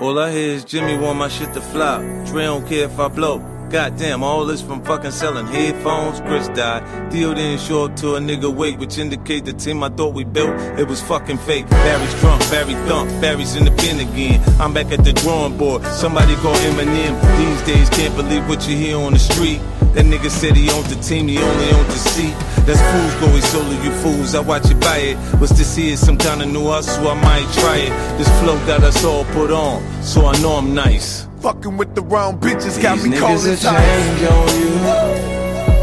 All I hear is Jimmy want my shit to flop. Dre don't care if I blow. Goddamn, all this from fucking selling headphones. Chris died. Deal didn't show up to a nigga wake, which indicate the team I thought we built, it was fucking fake. Barry's drunk, Barry thump, Barry's in the pen again. I'm back at the drawing board. Somebody call Eminem. These days can't believe what you hear on the street. That nigga said he owned the team, he only owned the seat. That's fools go, he solo, you fools. I watch you buy it. What's this here? Some kind of new hustle, I might try it. This flow got us all put on, so I know I'm nice. Fucking with the wrong bitches got These me calling change on you.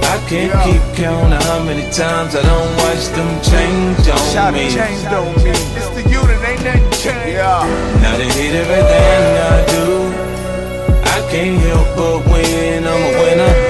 I can't Yeah. keep count of how many times I don't watch them change on Shot me. changed on me. It's the unit, ain't nothing changed. Yeah. Now they hate everything I do. I can't help but win. I'm a winner.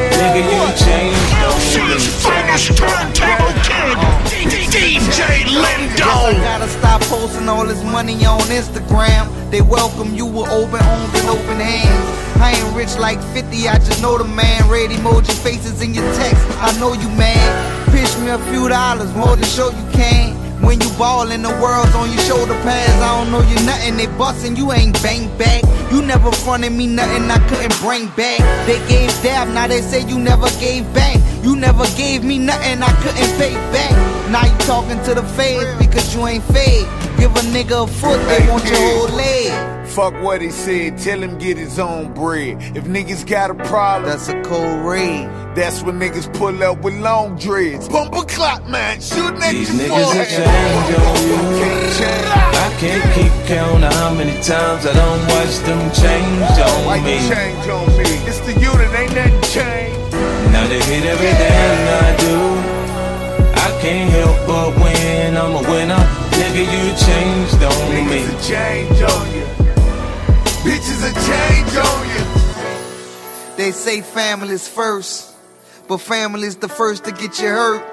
All this money on Instagram. They welcome you with open arms and open hands. I ain't rich like 50, I just know the man. Red emoji faces in your text, I know you mad. Pitch me a few dollars, more than show you can. When you ballin', the world's on your shoulder pads. I don't know you nothing, they bustin', you ain't bang back. You never fronted me nothing I couldn't bring back. They gave dab, now they say you never gave back. You never gave me nothing I couldn't pay back. Now you talking to the feds because you ain't fed. Give a nigga a foot, they want your whole leg. Fuck what he said, tell him get his own bread. If niggas got a problem, That's a cold raid. that's when niggas pull up with long dreads. Bumper clock, man, shooting at These your niggas will forehead. change on you. I can't keep count of how many times I don't watch them change Why on you me. change on me? It's the unit, ain't nothing changed. Now they hate everything I do. I can't help but win. I'm a winner. Nigga, you changed on me. Niggas a change on you. Bitches a change on you. They say family's first, but family's the first to get you hurt.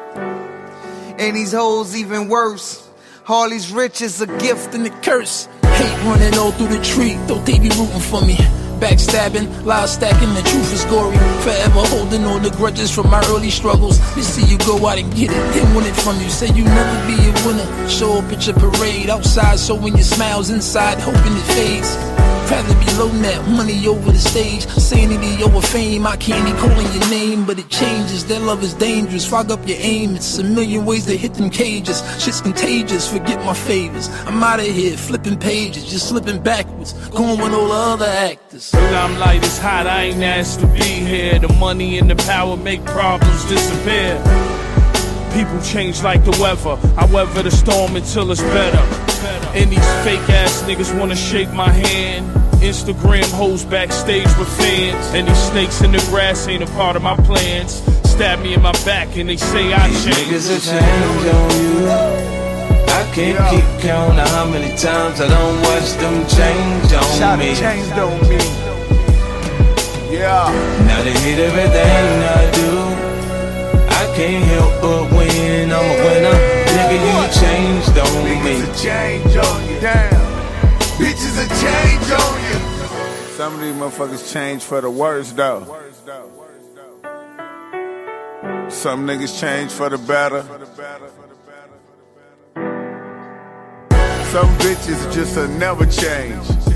And these hoes even worse. Harley's rich is a gift and a curse. Hate running all through the tree, though they be rooting for me. Backstabbing, lies stacking, the truth is gory. Forever holding on the grudges from my early struggles. They see you go out and get it, they want it from you. Say you never be a winner. Show up at your parade outside, showing your smiles inside, hoping it fades. Rather be low net, money over the stage, sanity over fame. I can't be calling your name, but it changes. That love is dangerous. Fog up your aim. It's a million ways to hit them cages. Shit's contagious. Forget my favors. I'm out of here, flipping pages, just slipping backwards, going with all the other actors. The limelight is hot, I ain't asked to be here. The money and the power make problems disappear. People change like the weather. I weather the storm until it's better. And these fake ass niggas wanna shake my hand. Instagram hoes backstage with fans. And these snakes in the grass ain't a part of my plans. Stab me in my back and they say I These changed. niggas will change on you. I can't Yeah. keep count of how many times I don't watch them change on Shot me. changed on me. Yeah. Now they hate everything I do. I can't help but win. I'm a winner. Nigga, you changed on me. Niggas a change on you. Damn. Bitches a change on you. Some of these motherfuckers change for the worse though. Some niggas change for the better. Some bitches just a never change. Some of these hoes will never change.